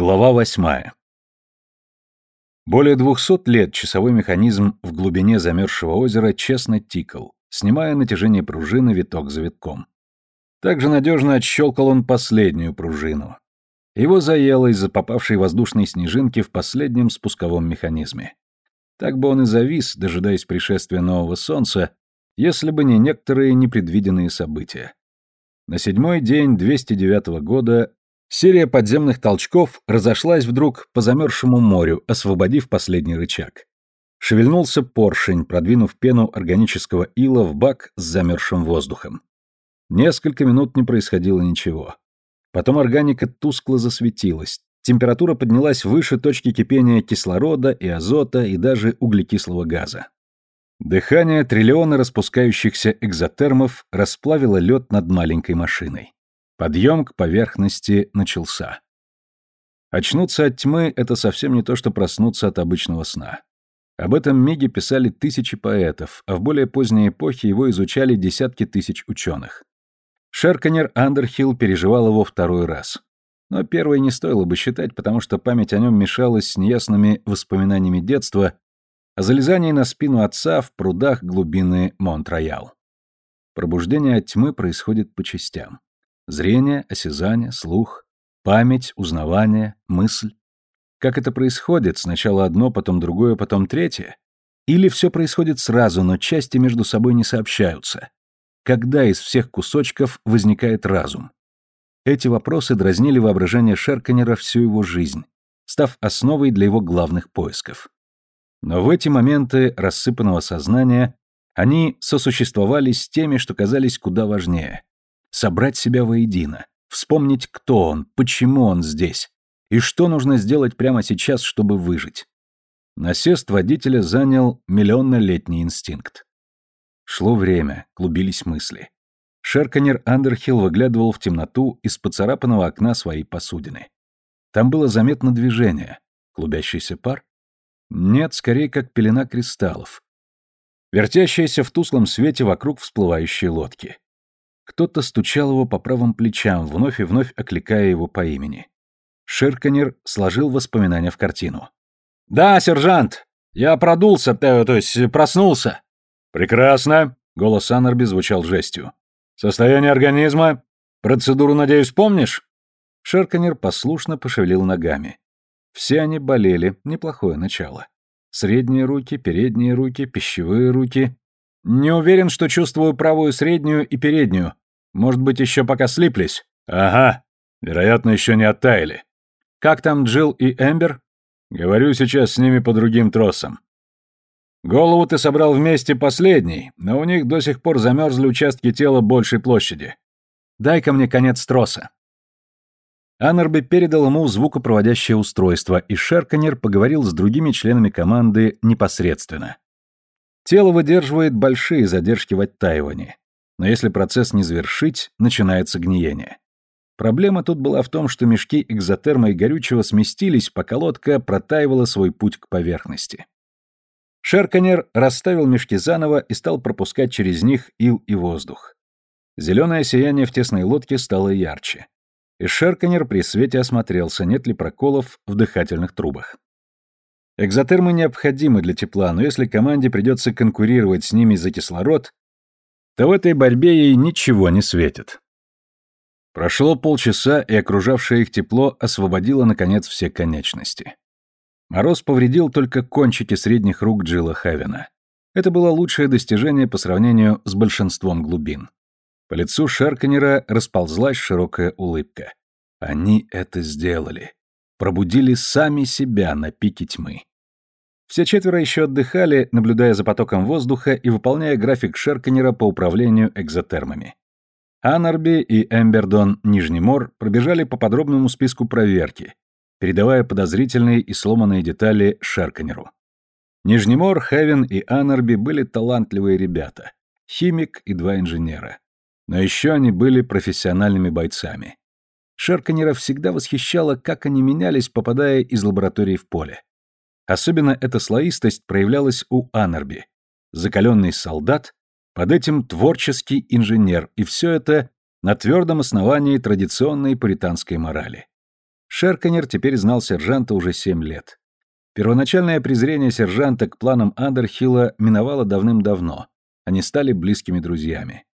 Глава восьмая. Более двухсот лет часовой механизм в глубине замерзшего озера честно тикал, снимая натяжение пружины виток за витком. Также надежно отщелкал он последнюю пружину. Его заело из-за попавшей воздушной снежинки в последнем спусковом механизме. Так бы он и завис, дожидаясь пришествия нового солнца, если бы не некоторые непредвиденные события. На седьмой день 209 года Серия подземных толчков разошлась вдруг по замерзшему морю, освободив последний рычаг. Шевельнулся поршень, продвинув пену органического ила в бак с замерзшим воздухом. Несколько минут не происходило ничего. Потом органика тускло засветилась, температура поднялась выше точки кипения кислорода и азота и даже углекислого газа. Дыхание триллиона распускающихся экзотермов расплавило лед над маленькой машиной. Подъем к поверхности начался. Очнуться от тьмы — это совсем не то, что проснуться от обычного сна. Об этом миге писали тысячи поэтов, а в более поздней эпохе его изучали десятки тысяч ученых. Шерканер Андерхилл переживал его второй раз. Но первый не стоило бы считать, потому что память о нем мешалась с неясными воспоминаниями детства о залезании на спину отца в прудах глубины Монт-Роял. Пробуждение от тьмы происходит по частям. Зрение, осязание, слух, память, узнавание, мысль. Как это происходит? Сначала одно, потом другое, потом третье? Или все происходит сразу, но части между собой не сообщаются? Когда из всех кусочков возникает разум? Эти вопросы дразнили воображение Шерканера всю его жизнь, став основой для его главных поисков. Но в эти моменты рассыпанного сознания они сосуществовали с теми, что казались куда важнее собрать себя воедино, вспомнить, кто он, почему он здесь, и что нужно сделать прямо сейчас, чтобы выжить. Насест водителя занял миллионнолетний инстинкт. Шло время, клубились мысли. Шерканер Андерхилл выглядывал в темноту из поцарапанного окна своей посудины. Там было заметно движение. Клубящийся пар? Нет, скорее как пелена кристаллов. Вертящиеся в тусклом свете вокруг всплывающие лодки. Кто-то стучал его по правым плечам, вновь и вновь окликая его по имени. Ширканер сложил воспоминания в картину. «Да, сержант! Я продулся, то, то есть проснулся!» «Прекрасно!» — голос Аннерби звучал жестью. «Состояние организма? Процедуру, надеюсь, помнишь?» Шерканер послушно пошевелил ногами. Все они болели, неплохое начало. Средние руки, передние руки, пищевые руки. Не уверен, что чувствую правую среднюю и переднюю. Может быть, еще пока слиплись? Ага. Вероятно, еще не оттаяли. Как там Джилл и Эмбер? Говорю сейчас с ними по другим тросам. Голову ты собрал вместе последний, но у них до сих пор замерзли участки тела большей площади. Дай-ка мне конец троса. Аннерби передал ему звукопроводящее устройство, и Шерканер поговорил с другими членами команды непосредственно. Тело выдерживает большие задержки в оттаивании но если процесс не завершить, начинается гниение. Проблема тут была в том, что мешки экзотерма и горючего сместились, пока лодка протаивала свой путь к поверхности. Шерканер расставил мешки заново и стал пропускать через них ил и воздух. Зеленое сияние в тесной лодке стало ярче. И Шерканер при свете осмотрелся, нет ли проколов в дыхательных трубах. Экзотермы необходимы для тепла, но если команде придется конкурировать с ними за кислород, то в этой борьбе ей ничего не светит. Прошло полчаса, и окружавшее их тепло освободило, наконец, все конечности. Мороз повредил только кончики средних рук Джилла Хавина. Это было лучшее достижение по сравнению с большинством глубин. По лицу Шарканера расползлась широкая улыбка. Они это сделали. Пробудили сами себя на пике тьмы. Все четверо еще отдыхали, наблюдая за потоком воздуха и выполняя график Шерканера по управлению экзотермами. Анарби и Эмбердон Нижнемор пробежали по подробному списку проверки, передавая подозрительные и сломанные детали Шерканеру. Нижнемор, Хевен и Анарби были талантливые ребята, химик и два инженера. Но еще они были профессиональными бойцами. Шерканера всегда восхищало, как они менялись, попадая из лаборатории в поле. Особенно эта слоистость проявлялась у Анарби. Закаленный солдат, под этим творческий инженер, и все это на твердом основании традиционной пуританской морали. Шерканер теперь знал сержанта уже семь лет. Первоначальное презрение сержанта к планам Андерхилла миновало давным-давно. Они стали близкими друзьями.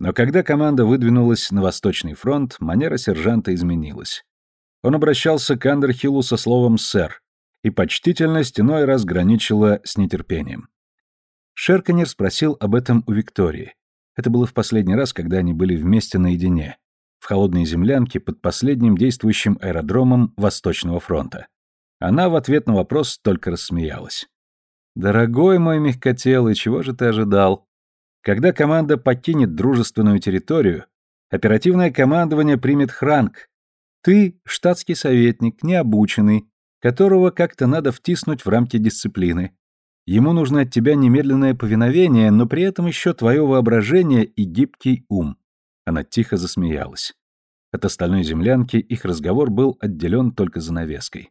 Но когда команда выдвинулась на Восточный фронт, манера сержанта изменилась. Он обращался к Андерхиллу со словом «сэр», и почтительность иной раз граничила с нетерпением. Шерканер спросил об этом у Виктории. Это было в последний раз, когда они были вместе наедине, в холодной землянке под последним действующим аэродромом Восточного фронта. Она в ответ на вопрос только рассмеялась. «Дорогой мой мягкотелый, чего же ты ожидал? Когда команда покинет дружественную территорию, оперативное командование примет Хранк. Ты — штатский советник, необученный, которого как-то надо втиснуть в рамки дисциплины. Ему нужно от тебя немедленное повиновение, но при этом еще твое воображение и гибкий ум». Она тихо засмеялась. От остальной землянки их разговор был отделен только занавеской.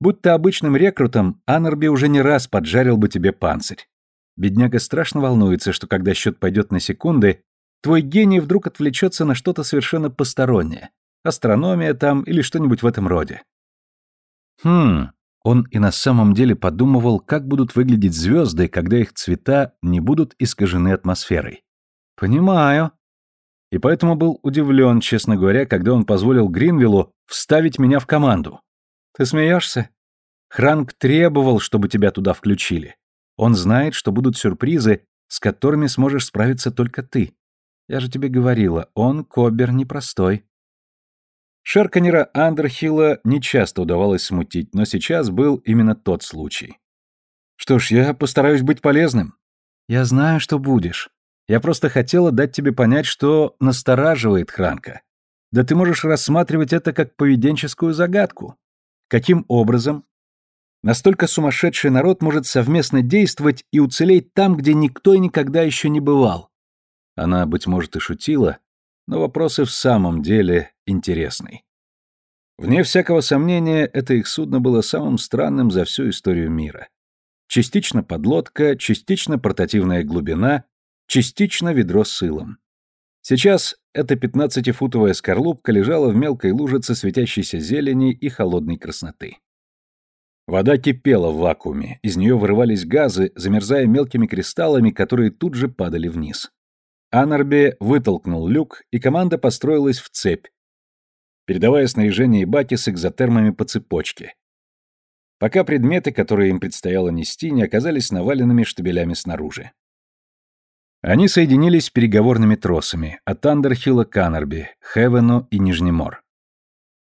Будь ты обычным рекрутом, Анарби уже не раз поджарил бы тебе панцирь. Бедняга страшно волнуется, что когда счет пойдет на секунды, твой гений вдруг отвлечется на что-то совершенно постороннее. Астрономия там или что-нибудь в этом роде. Хм, он и на самом деле подумывал, как будут выглядеть звезды, когда их цвета не будут искажены атмосферой. Понимаю. И поэтому был удивлен, честно говоря, когда он позволил Гринвиллу вставить меня в команду. Ты смеешься? Хранк требовал, чтобы тебя туда включили. Он знает, что будут сюрпризы, с которыми сможешь справиться только ты. Я же тебе говорила, он кобер непростой. Шерканера Андерхилла нечасто удавалось смутить, но сейчас был именно тот случай. Что ж, я постараюсь быть полезным. Я знаю, что будешь. Я просто хотела дать тебе понять, что настораживает Хранка. Да ты можешь рассматривать это как поведенческую загадку. Каким образом? Настолько сумасшедший народ может совместно действовать и уцелеть там, где никто и никогда еще не бывал. Она, быть может, и шутила, но вопрос и в самом деле интересный. Вне всякого сомнения, это их судно было самым странным за всю историю мира. Частично подлодка, частично портативная глубина, частично ведро с сылом. Сейчас эта пятнадцатифутовая скорлупка лежала в мелкой лужице светящейся зелени и холодной красноты. Вода кипела в вакууме, из нее вырывались газы, замерзая мелкими кристаллами, которые тут же падали вниз. Анарбе вытолкнул люк, и команда построилась в цепь, передавая снаряжение и баки с экзотермами по цепочке. Пока предметы, которые им предстояло нести, не оказались наваленными штабелями снаружи. Они соединились переговорными тросами от Андерхилла к Аннерби, Хевену и Нижнемор.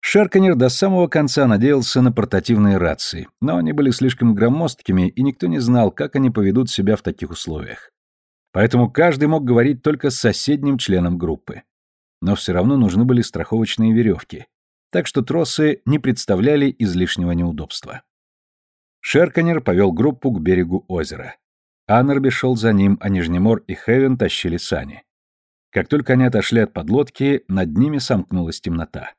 Шерканер до самого конца надеялся на портативные рации, но они были слишком громоздкими, и никто не знал, как они поведут себя в таких условиях. Поэтому каждый мог говорить только с соседним членом группы. Но все равно нужны были страховочные веревки, так что тросы не представляли излишнего неудобства. Шерканер повел группу к берегу озера. Аннерби шел за ним, а Нижнемор и Хевен тащили сани. Как только они отошли от подлодки, над ними сомкнулась темнота.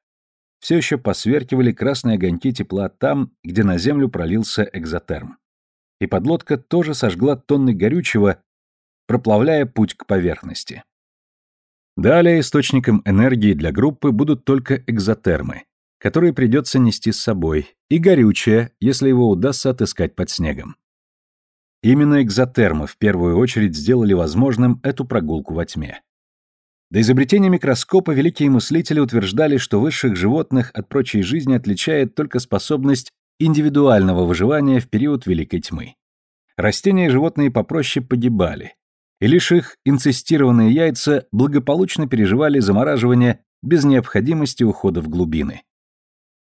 Все еще посверкивали красные огоньки тепла там, где на землю пролился экзотерм. И подлодка тоже сожгла тонны горючего, проплавляя путь к поверхности. Далее источником энергии для группы будут только экзотермы, которые придется нести с собой, и горючее, если его удастся отыскать под снегом. Именно экзотермы в первую очередь сделали возможным эту прогулку во тьме. До изобретения микроскопа великие мыслители утверждали, что высших животных от прочей жизни отличает только способность индивидуального выживания в период Великой Тьмы. Растения и животные попроще погибали, и лишь их инцестированные яйца благополучно переживали замораживание без необходимости ухода в глубины.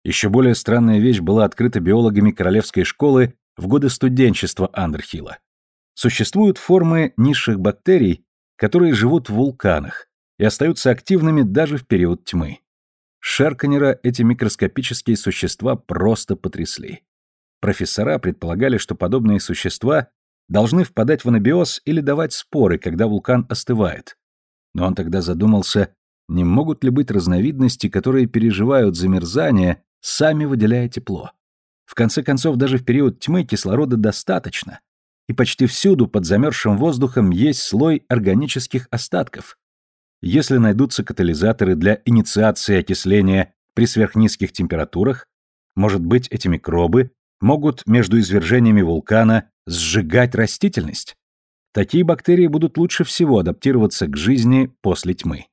Еще более странная вещь была открыта биологами Королевской школы в годы студенчества Андерхилла. Существуют формы низших бактерий, которые живут в вулканах и остаются активными даже в период тьмы. Шерканера эти микроскопические существа просто потрясли. Профессора предполагали, что подобные существа должны впадать в анабиоз или давать споры, когда вулкан остывает. Но он тогда задумался, не могут ли быть разновидности, которые переживают замерзание, сами выделяя тепло. В конце концов, даже в период тьмы кислорода достаточно, и почти всюду под замерзшим воздухом есть слой органических остатков. Если найдутся катализаторы для инициации окисления при сверхнизких температурах, может быть, эти микробы могут между извержениями вулкана сжигать растительность? Такие бактерии будут лучше всего адаптироваться к жизни после тьмы.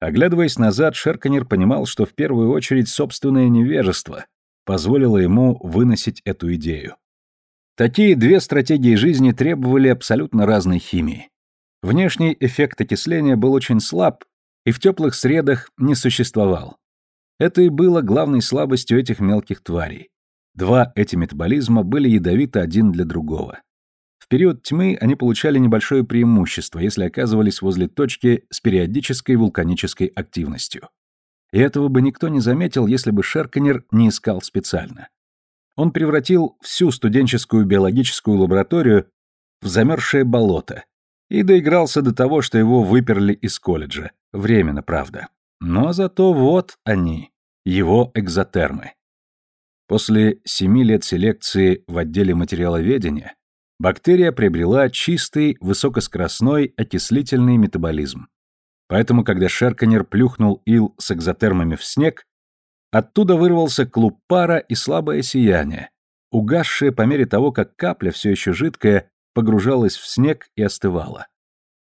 Оглядываясь назад, Шерканер понимал, что в первую очередь собственное невежество позволило ему выносить эту идею. Такие две стратегии жизни требовали абсолютно разной химии. Внешний эффект окисления был очень слаб и в теплых средах не существовал. Это и было главной слабостью этих мелких тварей. Два эти метаболизма были ядовиты один для другого период тьмы они получали небольшое преимущество, если оказывались возле точки с периодической вулканической активностью. И этого бы никто не заметил, если бы Шерканер не искал специально. Он превратил всю студенческую биологическую лабораторию в замерзшее болото и доигрался до того, что его выперли из колледжа. Временно, правда. Но зато вот они, его экзотермы. После семи лет селекции в отделе материаловедения бактерия приобрела чистый, высокоскоростной окислительный метаболизм. Поэтому, когда Шерканер плюхнул ил с экзотермами в снег, оттуда вырвался клуб пара и слабое сияние, угасшее по мере того, как капля, все еще жидкая, погружалась в снег и остывала.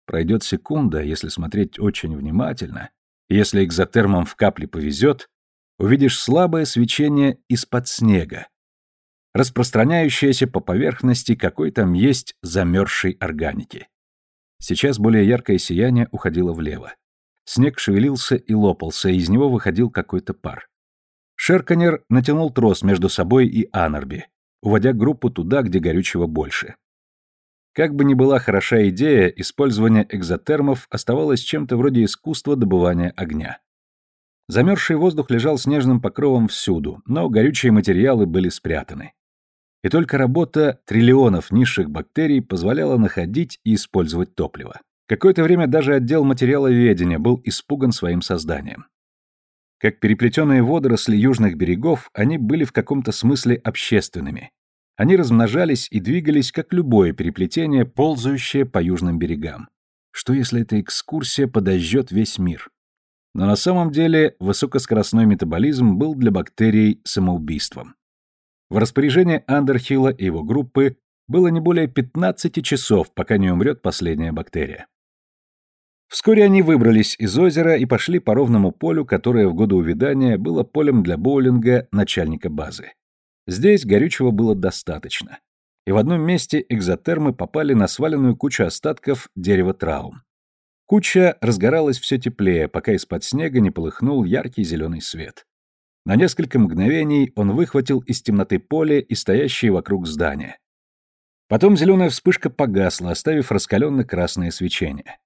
Пройдет секунда, если смотреть очень внимательно, если экзотермам в капле повезет, увидишь слабое свечение из-под снега, распространяющаяся по поверхности какой там есть замерзшей органики. Сейчас более яркое сияние уходило влево. Снег шевелился и лопался, и из него выходил какой-то пар. Шерканер натянул трос между собой и Анарби, уводя группу туда, где горючего больше. Как бы ни была хороша идея, использование экзотермов оставалось чем-то вроде искусства добывания огня. Замерзший воздух лежал снежным покровом всюду, но горючие материалы были спрятаны. И только работа триллионов низших бактерий позволяла находить и использовать топливо. Какое-то время даже отдел материаловедения был испуган своим созданием. Как переплетенные водоросли южных берегов, они были в каком-то смысле общественными. Они размножались и двигались, как любое переплетение, ползающее по южным берегам. Что если эта экскурсия подожжет весь мир? Но на самом деле высокоскоростной метаболизм был для бактерий самоубийством. В распоряжении Андерхилла и его группы было не более 15 часов, пока не умрет последняя бактерия. Вскоре они выбрались из озера и пошли по ровному полю, которое в годы увядания было полем для боулинга начальника базы. Здесь горючего было достаточно. И в одном месте экзотермы попали на сваленную кучу остатков дерева траум. Куча разгоралась все теплее, пока из-под снега не полыхнул яркий зеленый свет. На несколько мгновений он выхватил из темноты поле и стоящие вокруг здания. Потом зеленая вспышка погасла, оставив раскаленно-красное свечение.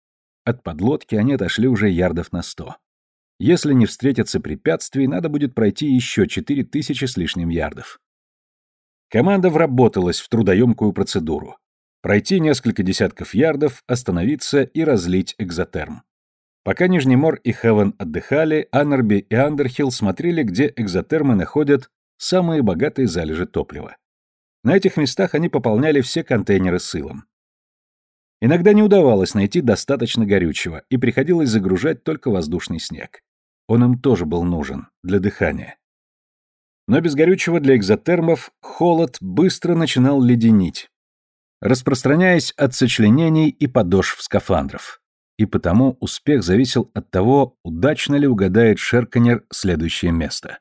От подлодки они отошли уже ярдов на сто. Если не встретятся препятствий, надо будет пройти еще четыре тысячи с лишним ярдов. Команда вработалась в трудоемкую процедуру. Пройти несколько десятков ярдов, остановиться и разлить экзотерм. Пока Нижнемор и Хевен отдыхали, Аннерби и Андерхилл смотрели, где экзотермы находят самые богатые залежи топлива. На этих местах они пополняли все контейнеры с илом. Иногда не удавалось найти достаточно горючего, и приходилось загружать только воздушный снег. Он им тоже был нужен, для дыхания. Но без горючего для экзотермов холод быстро начинал леденить, распространяясь от сочленений и подошв скафандров и потому успех зависел от того, удачно ли угадает Шерканер следующее место.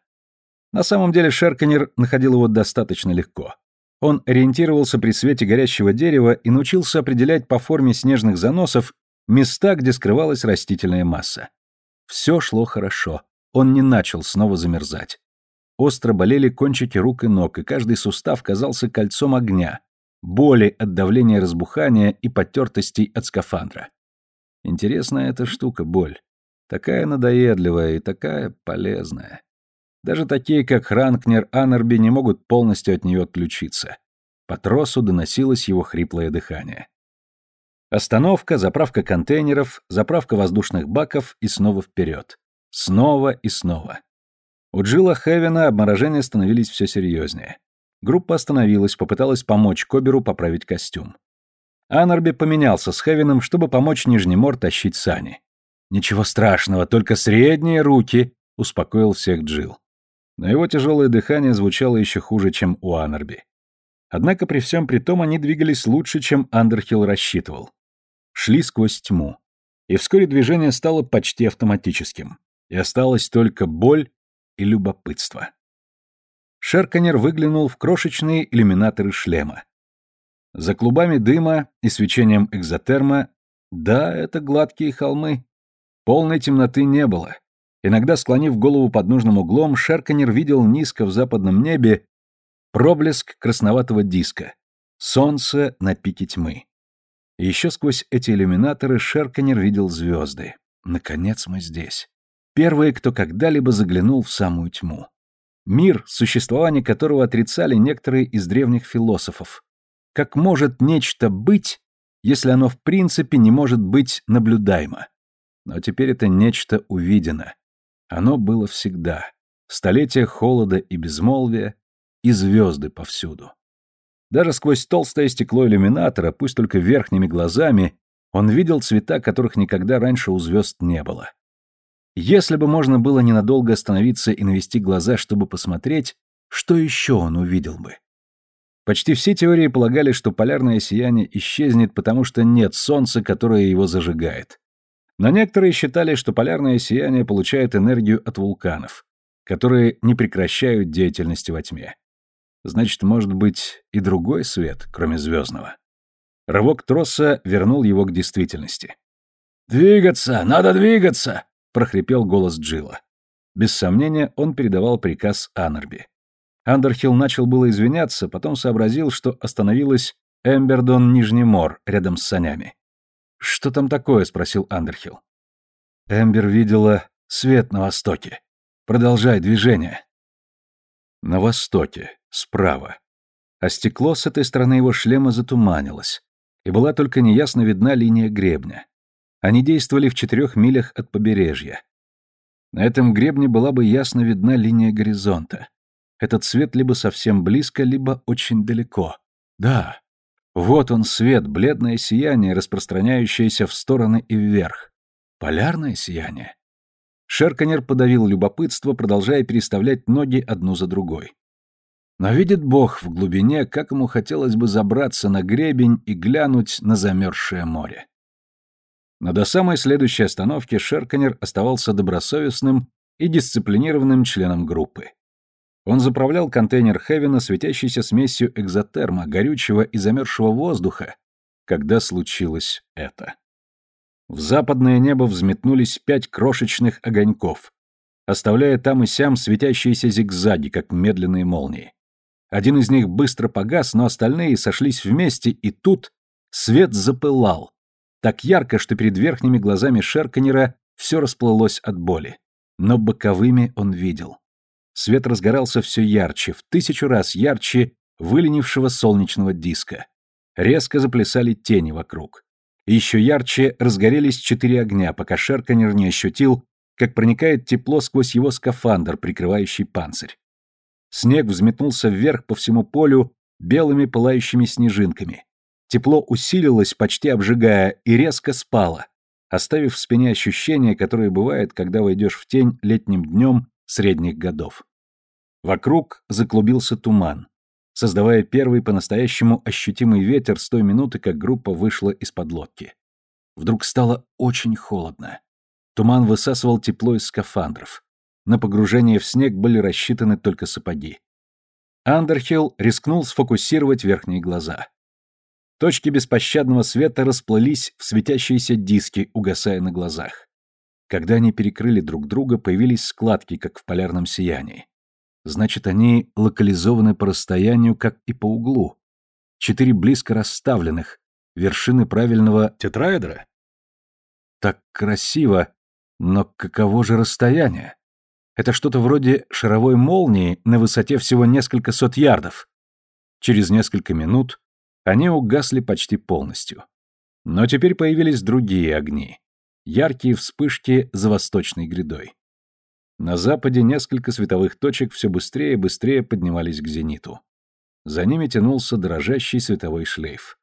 На самом деле Шерканер находил его достаточно легко. Он ориентировался при свете горящего дерева и научился определять по форме снежных заносов места, где скрывалась растительная масса. Все шло хорошо. Он не начал снова замерзать. Остро болели кончики рук и ног, и каждый сустав казался кольцом огня, боли от давления разбухания и потертостей от скафандра. Интересная эта штука, боль. Такая надоедливая и такая полезная. Даже такие, как Хранкнер Аннерби, не могут полностью от нее отключиться. По тросу доносилось его хриплое дыхание. Остановка, заправка контейнеров, заправка воздушных баков и снова вперед. Снова и снова. У Джилла Хевена обморожения становились все серьезнее. Группа остановилась, попыталась помочь Коберу поправить костюм. Анарби поменялся с Хевином, чтобы помочь Нижнемор тащить сани. «Ничего страшного, только средние руки», успокоил всех Джил. Но его тяжелое дыхание звучало еще хуже, чем у Анарби. Однако при всем при том они двигались лучше, чем Андерхилл рассчитывал. Шли сквозь тьму. И вскоре движение стало почти автоматическим. И осталась только боль и любопытство. Шерканер выглянул в крошечные иллюминаторы шлема. За клубами дыма и свечением экзотерма, да, это гладкие холмы. Полной темноты не было. Иногда, склонив голову под нужным углом, Шерканер видел низко в западном небе проблеск красноватого диска. Солнце на пике тьмы. И еще сквозь эти иллюминаторы Шерканер видел звезды. Наконец мы здесь. Первые, кто когда-либо заглянул в самую тьму. Мир, существование которого отрицали некоторые из древних философов. Как может нечто быть, если оно в принципе не может быть наблюдаемо? Но теперь это нечто увидено. Оно было всегда. Столетия холода и безмолвия, и звезды повсюду. Даже сквозь толстое стекло иллюминатора, пусть только верхними глазами, он видел цвета, которых никогда раньше у звезд не было. Если бы можно было ненадолго остановиться и навести глаза, чтобы посмотреть, что еще он увидел бы? Почти все теории полагали, что полярное сияние исчезнет, потому что нет солнца, которое его зажигает. Но некоторые считали, что полярное сияние получает энергию от вулканов, которые не прекращают деятельности во тьме. Значит, может быть и другой свет, кроме звездного. Рывок троса вернул его к действительности. «Двигаться! Надо двигаться!» — прохрипел голос Джилла. Без сомнения, он передавал приказ Аннерби. Андерхилл начал было извиняться, потом сообразил, что остановилась Эмбердон Нижний Мор рядом с санями. «Что там такое?» — спросил Андерхилл. Эмбер видела свет на востоке. Продолжай движение. На востоке, справа. А стекло с этой стороны его шлема затуманилось, и была только неясно видна линия гребня. Они действовали в четырех милях от побережья. На этом гребне была бы ясно видна линия горизонта. Этот свет либо совсем близко, либо очень далеко. Да, вот он свет, бледное сияние, распространяющееся в стороны и вверх. Полярное сияние. Шерканер подавил любопытство, продолжая переставлять ноги одну за другой. Но видит Бог в глубине, как ему хотелось бы забраться на гребень и глянуть на замерзшее море. Но до самой следующей остановки Шерканер оставался добросовестным и дисциплинированным членом группы. Он заправлял контейнер Хевена светящейся смесью экзотерма, горючего и замерзшего воздуха, когда случилось это. В западное небо взметнулись пять крошечных огоньков, оставляя там и сям светящиеся зигзаги, как медленные молнии. Один из них быстро погас, но остальные сошлись вместе, и тут свет запылал, так ярко, что перед верхними глазами Шерканера все расплылось от боли. Но боковыми он видел. Свет разгорался все ярче, в тысячу раз ярче выленившего солнечного диска. Резко заплясали тени вокруг. еще ярче разгорелись четыре огня, пока Шерканер не ощутил, как проникает тепло сквозь его скафандр, прикрывающий панцирь. Снег взметнулся вверх по всему полю белыми пылающими снежинками. Тепло усилилось, почти обжигая, и резко спало, оставив в спине ощущение, которое бывает, когда войдешь в тень летним днем средних годов. Вокруг заклубился туман, создавая первый по-настоящему ощутимый ветер с той минуты, как группа вышла из-под лодки. Вдруг стало очень холодно. Туман высасывал тепло из скафандров. На погружение в снег были рассчитаны только сапоги. Андерхилл рискнул сфокусировать верхние глаза. Точки беспощадного света расплылись в светящиеся диски, угасая на глазах. Когда они перекрыли друг друга, появились складки, как в полярном сиянии. Значит, они локализованы по расстоянию, как и по углу. Четыре близко расставленных, вершины правильного тетраэдра. Так красиво, но каково же расстояние? Это что-то вроде шаровой молнии на высоте всего несколько сот ярдов. Через несколько минут они угасли почти полностью. Но теперь появились другие огни яркие вспышки за восточной грядой. На западе несколько световых точек все быстрее и быстрее поднимались к зениту. За ними тянулся дрожащий световой шлейф.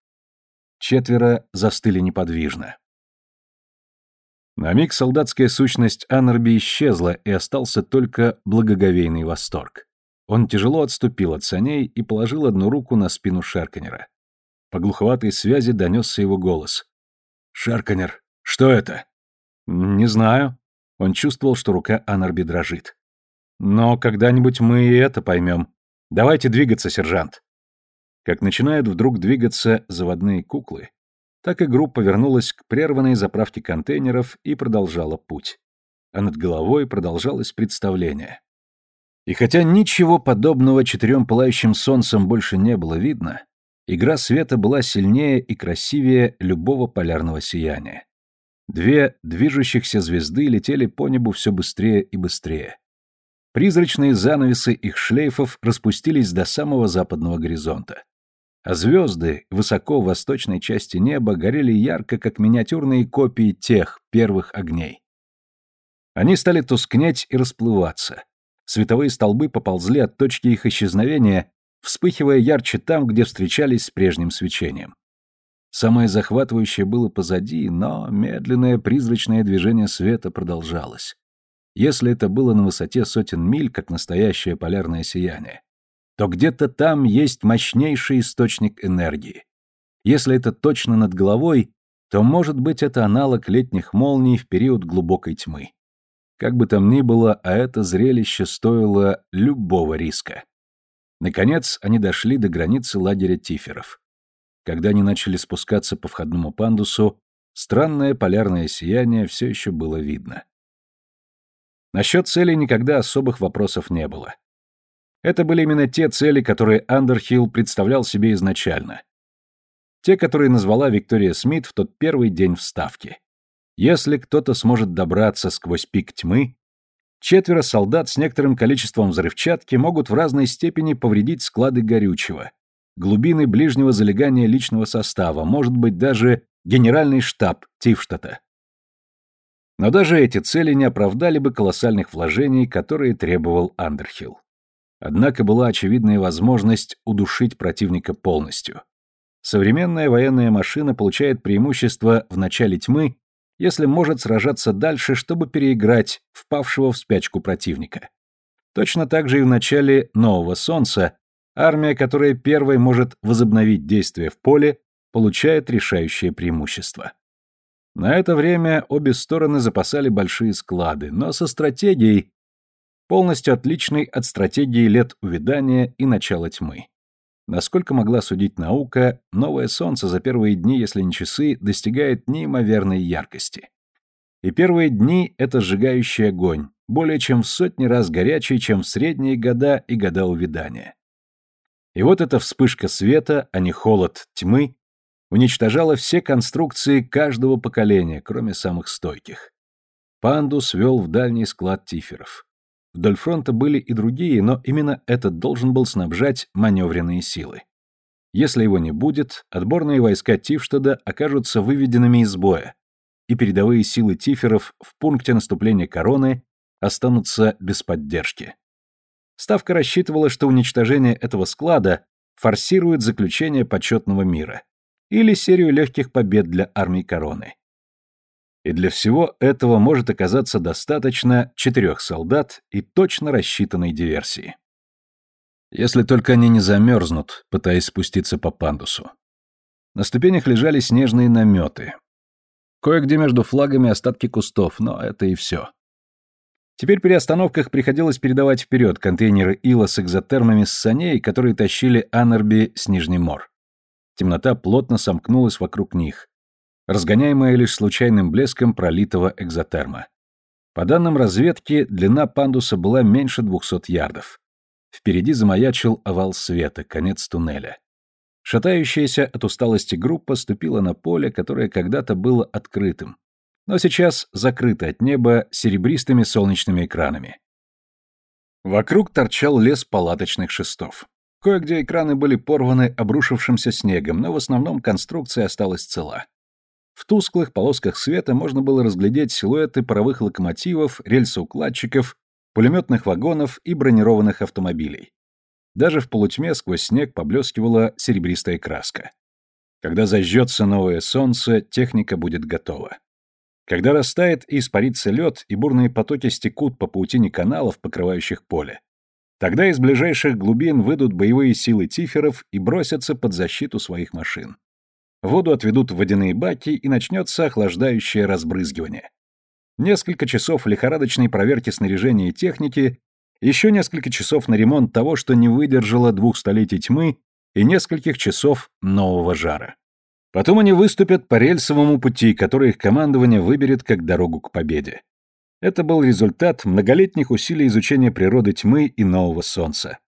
Четверо застыли неподвижно. На миг солдатская сущность Аннерби исчезла, и остался только благоговейный восторг. Он тяжело отступил от саней и положил одну руку на спину Шарканера. По глуховатой связи донесся его голос. «Шарканер, что это?» «Не знаю». Он чувствовал, что рука Аннерби дрожит. «Но когда-нибудь мы и это поймем. Давайте двигаться, сержант». Как начинают вдруг двигаться заводные куклы, так и группа вернулась к прерванной заправке контейнеров и продолжала путь. А над головой продолжалось представление. И хотя ничего подобного четырем пылающим солнцам больше не было видно, игра света была сильнее и красивее любого полярного сияния. Две движущихся звезды летели по небу все быстрее и быстрее. Призрачные занавесы их шлейфов распустились до самого западного горизонта а звезды высоко в восточной части неба горели ярко, как миниатюрные копии тех первых огней. Они стали тускнеть и расплываться. Световые столбы поползли от точки их исчезновения, вспыхивая ярче там, где встречались с прежним свечением. Самое захватывающее было позади, но медленное призрачное движение света продолжалось. Если это было на высоте сотен миль, как настоящее полярное сияние, то где-то там есть мощнейший источник энергии. Если это точно над головой, то, может быть, это аналог летних молний в период глубокой тьмы. Как бы там ни было, а это зрелище стоило любого риска. Наконец, они дошли до границы лагеря тиферов. Когда они начали спускаться по входному пандусу, странное полярное сияние все еще было видно. Насчет цели никогда особых вопросов не было. Это были именно те цели, которые Андерхилл представлял себе изначально. Те, которые назвала Виктория Смит в тот первый день вставки. Если кто-то сможет добраться сквозь пик тьмы, четверо солдат с некоторым количеством взрывчатки могут в разной степени повредить склады горючего, глубины ближнего залегания личного состава, может быть даже генеральный штаб Тивштата. Но даже эти цели не оправдали бы колоссальных вложений, которые требовал Андерхилл. Однако была очевидная возможность удушить противника полностью. Современная военная машина получает преимущество в начале тьмы, если может сражаться дальше, чтобы переиграть впавшего в спячку противника. Точно так же и в начале нового солнца армия, которая первой может возобновить действия в поле, получает решающее преимущество. На это время обе стороны запасали большие склады, но со стратегией, полностью отличный от стратегии лет увядания и начала тьмы. Насколько могла судить наука, новое солнце за первые дни, если не часы, достигает неимоверной яркости. И первые дни — это сжигающий огонь, более чем в сотни раз горячий, чем в средние года и года увядания. И вот эта вспышка света, а не холод тьмы, уничтожала все конструкции каждого поколения, кроме самых стойких. Пандус вел в дальний склад тиферов. Вдоль фронта были и другие, но именно этот должен был снабжать маневренные силы. Если его не будет, отборные войска Тивштада окажутся выведенными из боя, и передовые силы тиферов в пункте наступления короны останутся без поддержки. Ставка рассчитывала, что уничтожение этого склада форсирует заключение почетного мира или серию легких побед для армии короны. И для всего этого может оказаться достаточно четырех солдат и точно рассчитанной диверсии. Если только они не замерзнут, пытаясь спуститься по пандусу. На ступенях лежали снежные наметы. Кое-где между флагами остатки кустов, но это и все. Теперь при остановках приходилось передавать вперед контейнеры ила с экзотермами с саней, которые тащили Аннерби с Нижним мор. Темнота плотно сомкнулась вокруг них, разгоняемая лишь случайным блеском пролитого экзотерма. По данным разведки, длина пандуса была меньше 200 ярдов. Впереди замаячил овал света, конец туннеля. Шатающаяся от усталости группа ступила на поле, которое когда-то было открытым, но сейчас закрыто от неба серебристыми солнечными экранами. Вокруг торчал лес палаточных шестов. Кое-где экраны были порваны обрушившимся снегом, но в основном конструкция осталась цела. В тусклых полосках света можно было разглядеть силуэты паровых локомотивов, рельсоукладчиков, пулеметных вагонов и бронированных автомобилей. Даже в полутьме сквозь снег поблескивала серебристая краска. Когда зажжется новое солнце, техника будет готова. Когда растает и испарится лед, и бурные потоки стекут по паутине каналов, покрывающих поле, тогда из ближайших глубин выйдут боевые силы тиферов и бросятся под защиту своих машин. Воду отведут в водяные баки, и начнется охлаждающее разбрызгивание. Несколько часов лихорадочной проверки снаряжения и техники, еще несколько часов на ремонт того, что не выдержало двух столетий тьмы, и нескольких часов нового жара. Потом они выступят по рельсовому пути, который их командование выберет как дорогу к победе. Это был результат многолетних усилий изучения природы тьмы и нового солнца.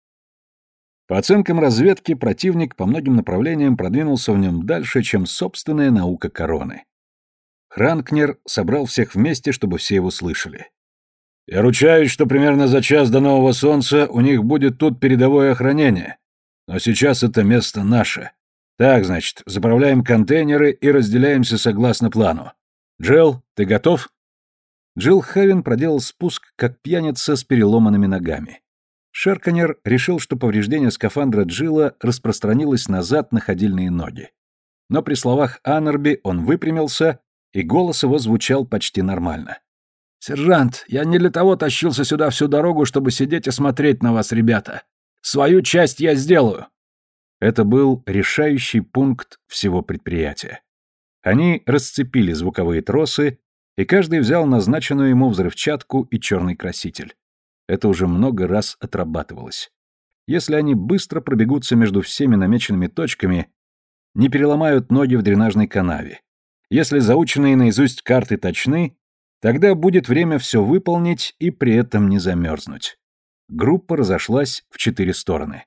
По оценкам разведки, противник по многим направлениям продвинулся в нем дальше, чем собственная наука короны. Хранкнер собрал всех вместе, чтобы все его слышали. «Я ручаюсь, что примерно за час до нового солнца у них будет тут передовое охранение. Но сейчас это место наше. Так, значит, заправляем контейнеры и разделяемся согласно плану. Джилл, ты готов?» Джилл Хевен проделал спуск, как пьяница с переломанными ногами. Шерканер решил, что повреждение скафандра Джилла распространилось назад на ходильные ноги. Но при словах Аннерби он выпрямился, и голос его звучал почти нормально. «Сержант, я не для того тащился сюда всю дорогу, чтобы сидеть и смотреть на вас, ребята. Свою часть я сделаю». Это был решающий пункт всего предприятия. Они расцепили звуковые тросы, и каждый взял назначенную ему взрывчатку и черный краситель. Это уже много раз отрабатывалось. Если они быстро пробегутся между всеми намеченными точками, не переломают ноги в дренажной канаве. Если заученные наизусть карты точны, тогда будет время все выполнить и при этом не замерзнуть. Группа разошлась в четыре стороны.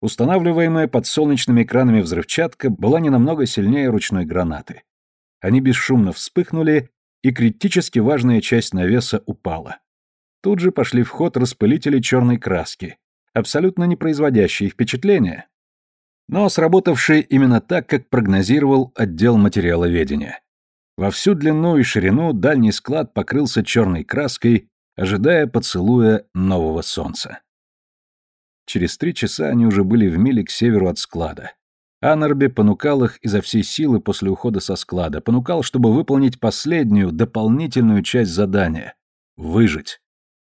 Устанавливаемая под солнечными экранами взрывчатка была не намного сильнее ручной гранаты. Они бесшумно вспыхнули, и критически важная часть навеса упала. Тут же пошли в ход распылители черной краски, абсолютно не производящие впечатления, но сработавшие именно так, как прогнозировал отдел материаловедения. Во всю длину и ширину дальний склад покрылся черной краской, ожидая поцелуя нового солнца. Через три часа они уже были в миле к северу от склада. Анарби понукал их изо всей силы после ухода со склада, понукал, чтобы выполнить последнюю, дополнительную часть задания — выжить.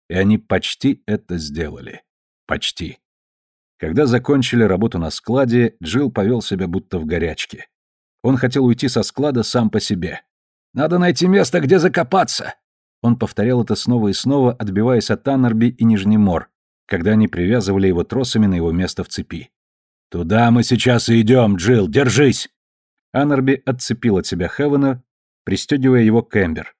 И они почти это сделали. Почти. Когда закончили работу на складе, Джилл повел себя будто в горячке. Он хотел уйти со склада сам по себе. «Надо найти место, где закопаться!» Он повторял это снова и снова, отбиваясь от Аннерби и Нижний Мор, когда они привязывали его тросами на его место в цепи. «Туда мы сейчас и идем, Джилл, держись!» Аннерби отцепил от себя Хевена, пристегивая его к Эмбер.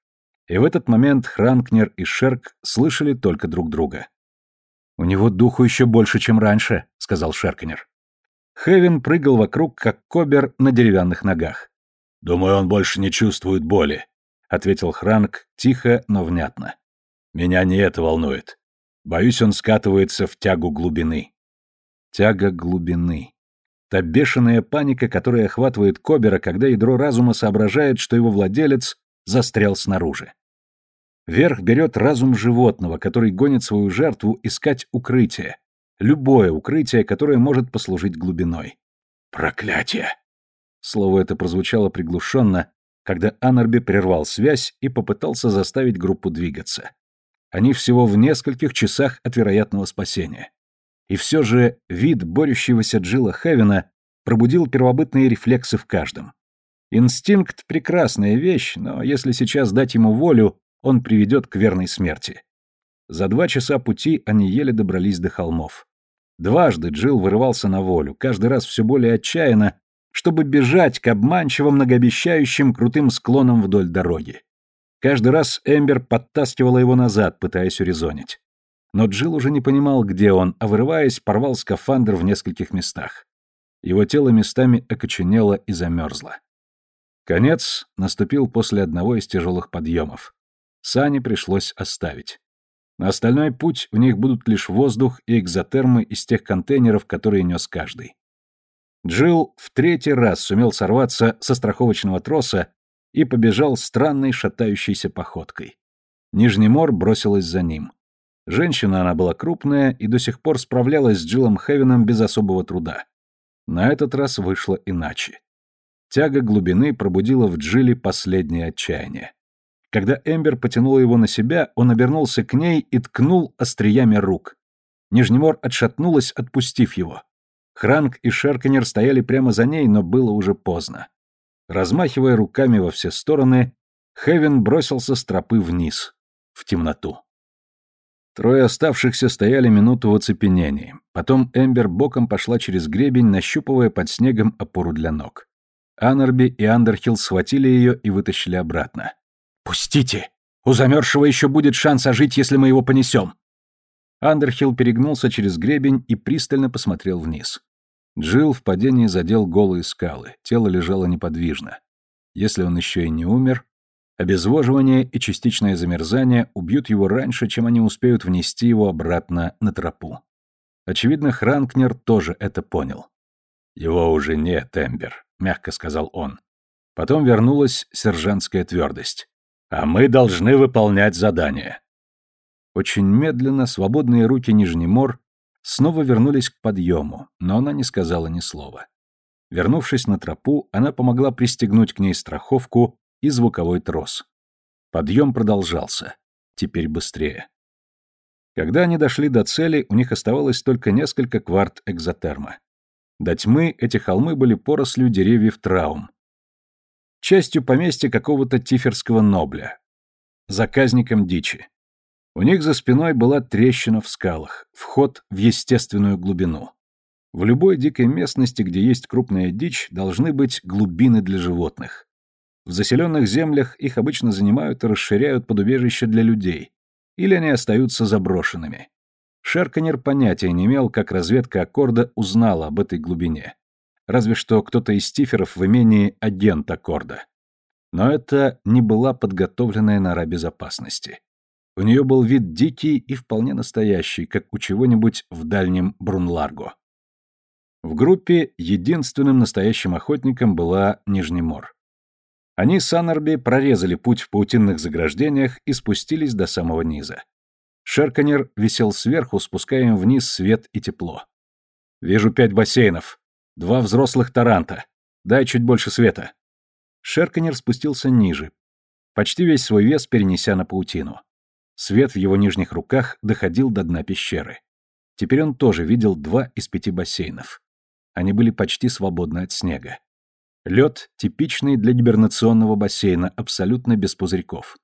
И в этот момент Хранкнер и Шерк слышали только друг друга. «У него духу еще больше, чем раньше», — сказал Шеркнер. Хевин прыгал вокруг, как кобер на деревянных ногах. «Думаю, он больше не чувствует боли», — ответил Хранк тихо, но внятно. «Меня не это волнует. Боюсь, он скатывается в тягу глубины». Тяга глубины. Та бешеная паника, которая охватывает Кобера, когда ядро разума соображает, что его владелец застрял снаружи. Верх берет разум животного, который гонит свою жертву искать укрытие. Любое укрытие, которое может послужить глубиной. Проклятие! Слово это прозвучало приглушенно, когда Анарби прервал связь и попытался заставить группу двигаться. Они всего в нескольких часах от вероятного спасения. И все же вид борющегося Джилла Хевена пробудил первобытные рефлексы в каждом. Инстинкт — прекрасная вещь, но если сейчас дать ему волю, он приведет к верной смерти. За два часа пути они еле добрались до холмов. Дважды Джилл вырывался на волю, каждый раз все более отчаянно, чтобы бежать к обманчиво многообещающим крутым склонам вдоль дороги. Каждый раз Эмбер подтаскивала его назад, пытаясь урезонить. Но Джилл уже не понимал, где он, а вырываясь, порвал скафандр в нескольких местах. Его тело местами окоченело и замерзло. Конец наступил после одного из тяжелых подъемов. Сани пришлось оставить. На остальной путь у них будут лишь воздух и экзотермы из тех контейнеров, которые нес каждый. Джилл в третий раз сумел сорваться со страховочного троса и побежал странной шатающейся походкой. Нижний мор бросилась за ним. Женщина она была крупная и до сих пор справлялась с Джилом Хевеном без особого труда. На этот раз вышло иначе. Тяга глубины пробудила в Джиле последнее отчаяние. Когда Эмбер потянула его на себя, он обернулся к ней и ткнул остриями рук. Нижнемор отшатнулась, отпустив его. Хранк и Шерканер стояли прямо за ней, но было уже поздно. Размахивая руками во все стороны, Хевен бросился с тропы вниз, в темноту. Трое оставшихся стояли минуту в оцепенении. Потом Эмбер боком пошла через гребень, нащупывая под снегом опору для ног. Анарби и Андерхилл схватили ее и вытащили обратно. «Пустите! У замерзшего еще будет шанс ожить, если мы его понесем!» Андерхилл перегнулся через гребень и пристально посмотрел вниз. Джилл в падении задел голые скалы, тело лежало неподвижно. Если он еще и не умер, Обезвоживание и частичное замерзание убьют его раньше, чем они успеют внести его обратно на тропу. Очевидно, Хранкнер тоже это понял. «Его уже нет, Эмбер», — мягко сказал он. Потом вернулась сержантская твердость. «А мы должны выполнять задание». Очень медленно свободные руки Нижнемор снова вернулись к подъему, но она не сказала ни слова. Вернувшись на тропу, она помогла пристегнуть к ней страховку и звуковой трос. Подъем продолжался. Теперь быстрее. Когда они дошли до цели, у них оставалось только несколько кварт экзотерма. До тьмы эти холмы были порослью деревьев траум. Частью поместья какого-то тиферского нобля. Заказником дичи. У них за спиной была трещина в скалах, вход в естественную глубину. В любой дикой местности, где есть крупная дичь, должны быть глубины для животных. В заселенных землях их обычно занимают и расширяют под убежище для людей, или они остаются заброшенными. Шерканер понятия не имел, как разведка Аккорда узнала об этой глубине. Разве что кто-то из стиферов в имении агент Аккорда. Но это не была подготовленная нора безопасности. У нее был вид дикий и вполне настоящий, как у чего-нибудь в дальнем Брунларго. В группе единственным настоящим охотником была Нижнемор. Они с Анарби прорезали путь в паутинных заграждениях и спустились до самого низа. Шерканер висел сверху, спуская им вниз свет и тепло. «Вижу пять бассейнов. Два взрослых таранта. Дай чуть больше света». Шерканер спустился ниже, почти весь свой вес перенеся на паутину. Свет в его нижних руках доходил до дна пещеры. Теперь он тоже видел два из пяти бассейнов. Они были почти свободны от снега. Лед типичный для гибернационного бассейна, абсолютно без пузырьков.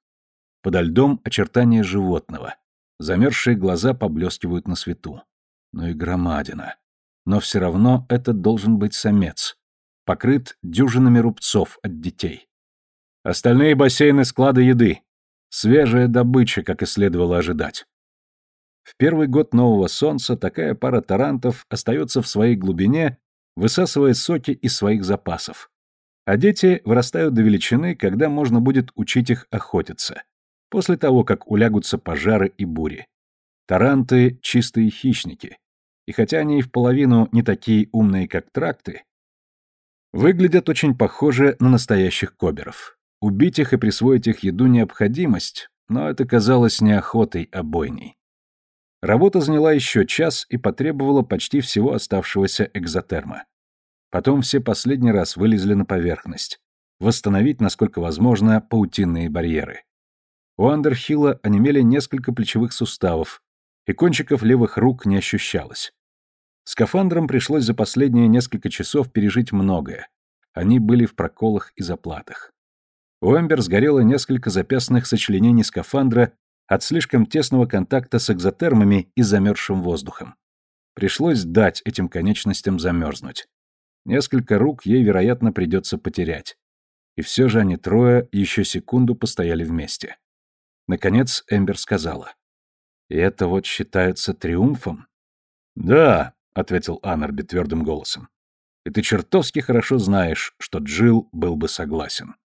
Подо льдом очертания животного. Замерзшие глаза поблескивают на свету. Ну и громадина. Но все равно это должен быть самец. Покрыт дюжинами рубцов от детей. Остальные бассейны склада еды. Свежая добыча, как и следовало ожидать. В первый год нового солнца такая пара тарантов остается в своей глубине, высасывая соки из своих запасов. А дети вырастают до величины, когда можно будет учить их охотиться, после того, как улягутся пожары и бури. Таранты — чистые хищники. И хотя они и в половину не такие умные, как тракты, выглядят очень похоже на настоящих коберов. Убить их и присвоить их еду необходимость, но это казалось не охотой, а бойней. Работа заняла еще час и потребовала почти всего оставшегося экзотерма. Потом все последний раз вылезли на поверхность. Восстановить, насколько возможно, паутинные барьеры. У Андерхилла онемели несколько плечевых суставов, и кончиков левых рук не ощущалось. Скафандрам пришлось за последние несколько часов пережить многое. Они были в проколах и заплатах. У Эмбер сгорело несколько запястных сочленений скафандра от слишком тесного контакта с экзотермами и замерзшим воздухом. Пришлось дать этим конечностям замерзнуть. Несколько рук ей, вероятно, придется потерять. И все же они трое еще секунду постояли вместе. Наконец Эмбер сказала. «И это вот считается триумфом?» «Да», — ответил Аннерби твердым голосом. «И ты чертовски хорошо знаешь, что Джилл был бы согласен».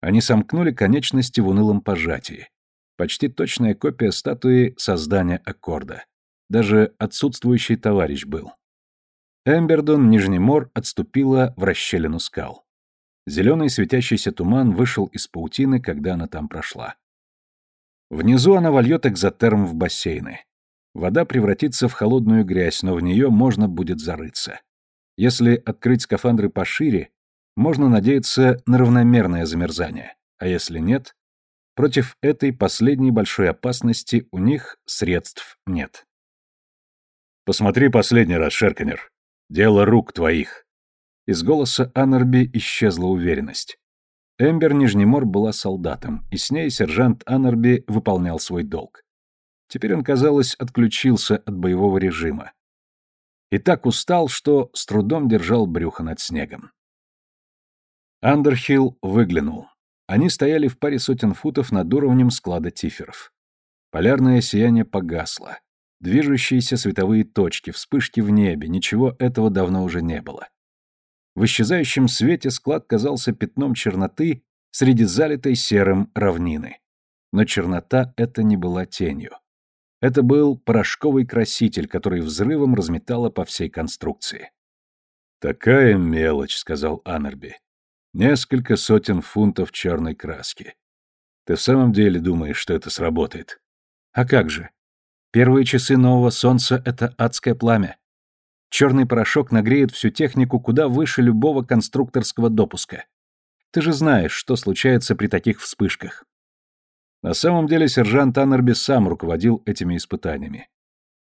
Они сомкнули конечности в унылом пожатии. Почти точная копия статуи создания аккорда. Даже отсутствующий товарищ был. Эмбердон, Нижний Мор отступила в расщелину скал. Зеленый светящийся туман вышел из паутины, когда она там прошла. Внизу она вольет экзотерм в бассейны. Вода превратится в холодную грязь, но в нее можно будет зарыться. Если открыть скафандры пошире, можно надеяться на равномерное замерзание. а если нет, против этой последней большой опасности у них средств нет. «Посмотри последний раз, Шерканер. Дело рук твоих». Из голоса Аннерби исчезла уверенность. Эмбер Нижнемор была солдатом, и с ней сержант Аннерби выполнял свой долг. Теперь он, казалось, отключился от боевого режима. И так устал, что с трудом держал брюхо над снегом. Андерхилл выглянул. Они стояли в паре сотен футов над уровнем склада тиферов. Полярное сияние погасло. Движущиеся световые точки, вспышки в небе, ничего этого давно уже не было. В исчезающем свете склад казался пятном черноты среди залитой серым равнины. Но чернота это не была тенью. Это был порошковый краситель, который взрывом разметало по всей конструкции. «Такая мелочь», — сказал Аннерби. «Несколько сотен фунтов черной краски. Ты в самом деле думаешь, что это сработает?» «А как же? Первые часы нового солнца — это адское пламя. Черный порошок нагреет всю технику куда выше любого конструкторского допуска. Ты же знаешь, что случается при таких вспышках. На самом деле сержант Аннерби сам руководил этими испытаниями.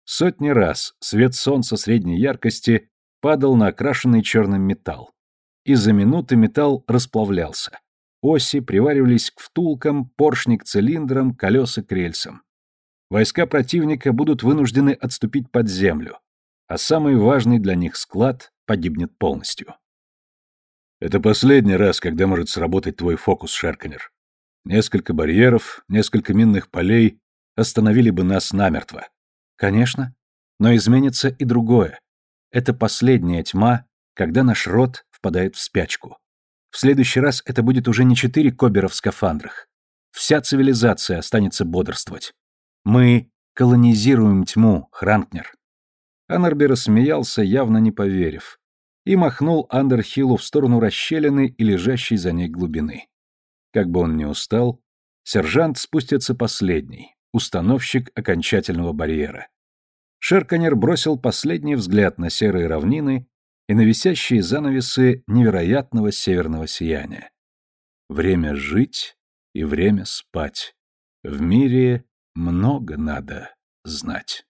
Сотни раз свет солнца средней яркости падал на окрашенный черным металл. И за минуты металл расплавлялся. Оси приваривались к втулкам, поршни к цилиндрам, колеса к рельсам. Войска противника будут вынуждены отступить под землю а самый важный для них склад погибнет полностью. Это последний раз, когда может сработать твой фокус, Шерканер. Несколько барьеров, несколько минных полей остановили бы нас намертво. Конечно, но изменится и другое. Это последняя тьма, когда наш род впадает в спячку. В следующий раз это будет уже не четыре кобера в скафандрах. Вся цивилизация останется бодрствовать. Мы колонизируем тьму, Хранкнер. Аннерби рассмеялся, явно не поверив, и махнул Андерхиллу в сторону расщелины и лежащей за ней глубины. Как бы он ни устал, сержант спустится последний, установщик окончательного барьера. Шерканер бросил последний взгляд на серые равнины и на висящие занавесы невероятного северного сияния. Время жить и время спать. В мире много надо знать.